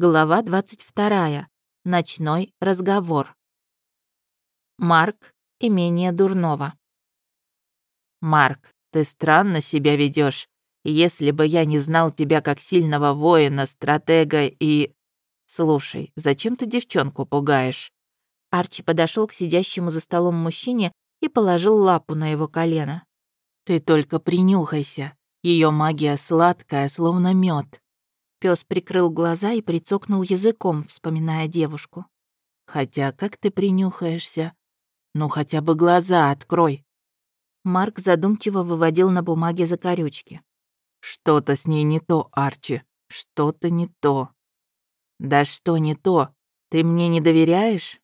Глава 22. Ночной разговор. Марк, имение Дурнова. Марк, ты странно себя ведешь. Если бы я не знал тебя как сильного воина, стратега и... Слушай, зачем ты девчонку пугаешь? Арчи подошел к сидящему за столом мужчине и положил лапу на его колено. Ты только принюхайся. Ее магия сладкая, словно мед. Пес прикрыл глаза и прицокнул языком, вспоминая девушку. «Хотя как ты принюхаешься? Ну, хотя бы глаза открой!» Марк задумчиво выводил на бумаге закорючки. «Что-то с ней не то, Арчи, что-то не то». «Да что не то? Ты мне не доверяешь?»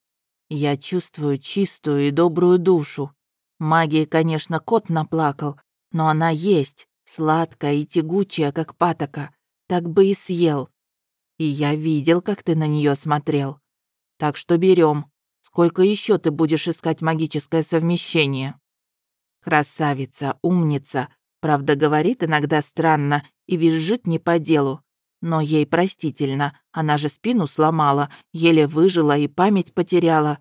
«Я чувствую чистую и добрую душу. Магии, конечно, кот наплакал, но она есть, сладкая и тягучая, как патока так бы и съел. И я видел, как ты на нее смотрел. Так что берем. Сколько еще ты будешь искать магическое совмещение? Красавица, умница, правда, говорит иногда странно и визжит не по делу. Но ей простительно, она же спину сломала, еле выжила и память потеряла.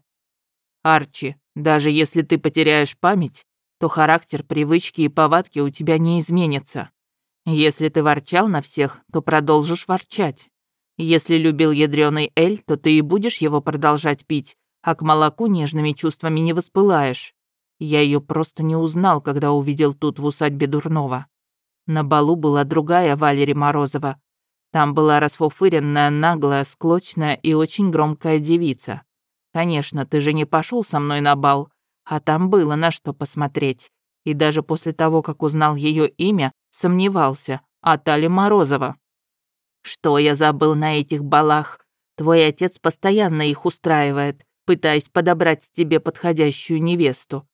Арчи, даже если ты потеряешь память, то характер, привычки и повадки у тебя не изменятся. Если ты ворчал на всех, то продолжишь ворчать. Если любил ядреный эль, то ты и будешь его продолжать пить, а к молоку нежными чувствами не воспылаешь. Я ее просто не узнал, когда увидел тут в усадьбе Дурнова. На балу была другая Валерия Морозова. Там была расфуфыренная, наглая, склочная и очень громкая девица. Конечно, ты же не пошел со мной на бал, а там было на что посмотреть. И даже после того, как узнал ее имя, Сомневался. А Тали Морозова. Что я забыл на этих балах? Твой отец постоянно их устраивает, пытаясь подобрать тебе подходящую невесту.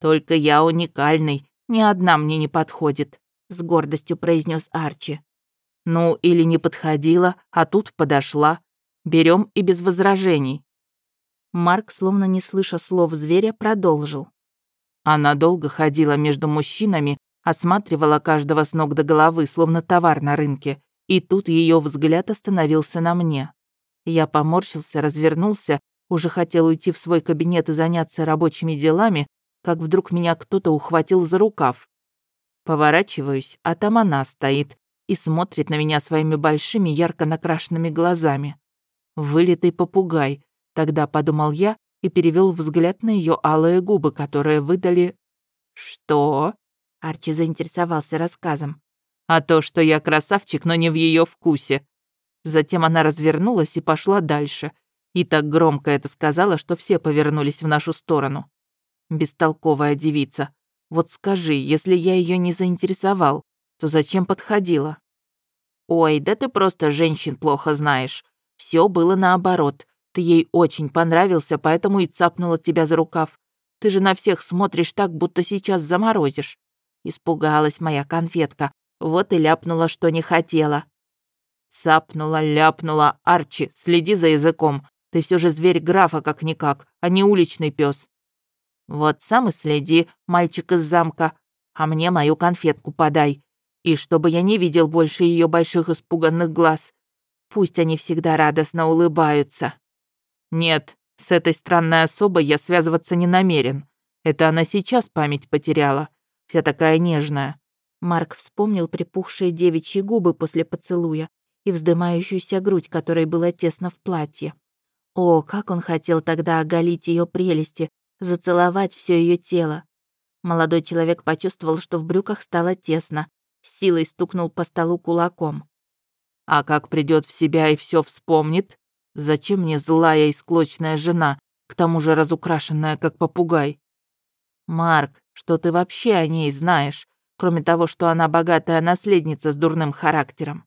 Только я уникальный, ни одна мне не подходит, с гордостью произнес Арчи. Ну, или не подходила, а тут подошла. Берем и без возражений. Марк, словно не слыша слов зверя, продолжил. Она долго ходила между мужчинами, осматривала каждого с ног до головы, словно товар на рынке, и тут ее взгляд остановился на мне. Я поморщился, развернулся, уже хотел уйти в свой кабинет и заняться рабочими делами, как вдруг меня кто-то ухватил за рукав. Поворачиваюсь, а там она стоит и смотрит на меня своими большими ярко накрашенными глазами. Вылитый попугай, тогда подумал я и перевел взгляд на ее алые губы, которые выдали... «Что?» Арчи заинтересовался рассказом. «А то, что я красавчик, но не в ее вкусе». Затем она развернулась и пошла дальше. И так громко это сказала, что все повернулись в нашу сторону. Бестолковая девица. Вот скажи, если я ее не заинтересовал, то зачем подходила? Ой, да ты просто женщин плохо знаешь. Все было наоборот. Ты ей очень понравился, поэтому и цапнула тебя за рукав. Ты же на всех смотришь так, будто сейчас заморозишь. Испугалась моя конфетка, вот и ляпнула, что не хотела. Цапнула, ляпнула. Арчи, следи за языком. Ты все же зверь графа как-никак, а не уличный пес. Вот сам и следи, мальчик из замка. А мне мою конфетку подай. И чтобы я не видел больше ее больших испуганных глаз. Пусть они всегда радостно улыбаются. Нет, с этой странной особой я связываться не намерен. Это она сейчас память потеряла вся такая нежная». Марк вспомнил припухшие девичьи губы после поцелуя и вздымающуюся грудь, которой было тесно в платье. О, как он хотел тогда оголить ее прелести, зацеловать все ее тело. Молодой человек почувствовал, что в брюках стало тесно, с силой стукнул по столу кулаком. «А как придет в себя и все вспомнит? Зачем мне злая и склочная жена, к тому же разукрашенная, как попугай?» «Марк, что ты вообще о ней знаешь, кроме того, что она богатая наследница с дурным характером?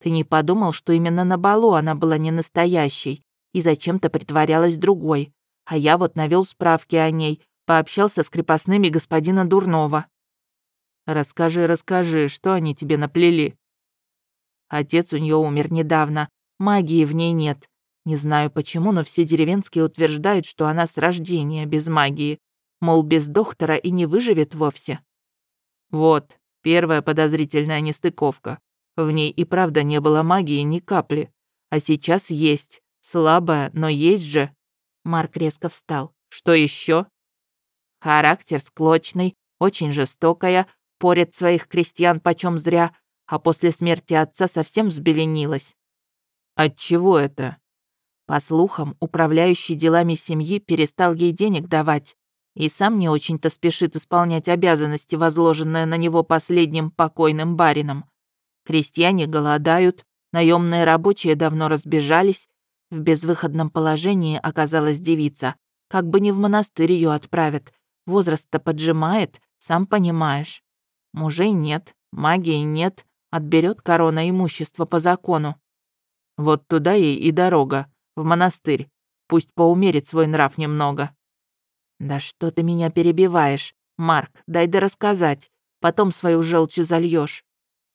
Ты не подумал, что именно на балу она была не настоящей и зачем-то притворялась другой, а я вот навел справки о ней, пообщался с крепостными господина Дурнова. Расскажи, расскажи, что они тебе наплели?» Отец у нее умер недавно, магии в ней нет. Не знаю почему, но все деревенские утверждают, что она с рождения без магии мол, без доктора и не выживет вовсе. Вот, первая подозрительная нестыковка. В ней и правда не было магии ни капли. А сейчас есть. Слабая, но есть же. Марк резко встал. Что еще? Характер склочный, очень жестокая, порят своих крестьян почем зря, а после смерти отца совсем взбеленилась. От чего это? По слухам, управляющий делами семьи перестал ей денег давать и сам не очень-то спешит исполнять обязанности, возложенные на него последним покойным барином. Крестьяне голодают, наемные рабочие давно разбежались, в безвыходном положении оказалась девица. Как бы не в монастырь ее отправят, возраст-то поджимает, сам понимаешь. Мужей нет, магии нет, отберет корона имущество по закону. Вот туда ей и дорога, в монастырь. Пусть поумерит свой нрав немного. «Да что ты меня перебиваешь? Марк, дай да рассказать. Потом свою желчь зальешь.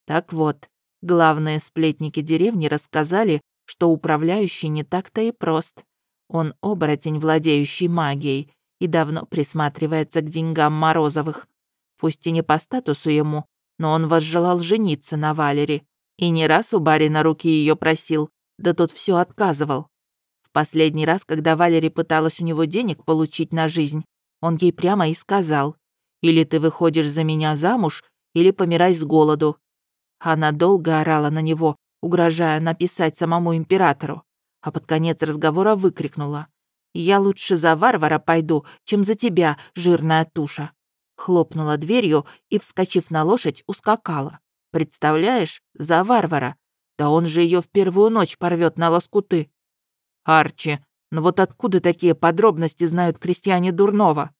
Так вот, главные сплетники деревни рассказали, что управляющий не так-то и прост. Он оборотень, владеющий магией, и давно присматривается к деньгам Морозовых. Пусть и не по статусу ему, но он возжелал жениться на Валере. И не раз у барина руки ее просил, да тот все отказывал. Последний раз, когда Валери пыталась у него денег получить на жизнь, он ей прямо и сказал, «Или ты выходишь за меня замуж, или помирай с голоду». Она долго орала на него, угрожая написать самому императору, а под конец разговора выкрикнула, «Я лучше за варвара пойду, чем за тебя, жирная туша». Хлопнула дверью и, вскочив на лошадь, ускакала. Представляешь, за варвара. Да он же ее в первую ночь порвет на лоскуты. Арчи, но вот откуда такие подробности знают крестьяне Дурнова?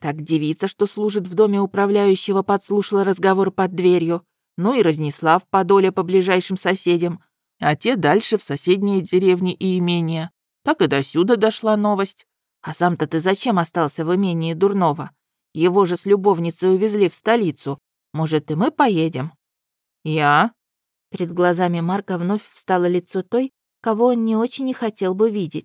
Так девица, что служит в доме управляющего, подслушала разговор под дверью, ну и разнесла в подоле по ближайшим соседям, а те дальше в соседние деревни и имения. Так и до сюда дошла новость. А сам-то ты зачем остался в имении Дурнова? Его же с любовницей увезли в столицу. Может, и мы поедем?» «Я?» Перед глазами Марка вновь встало лицо той, кого он не очень и хотел бы видеть.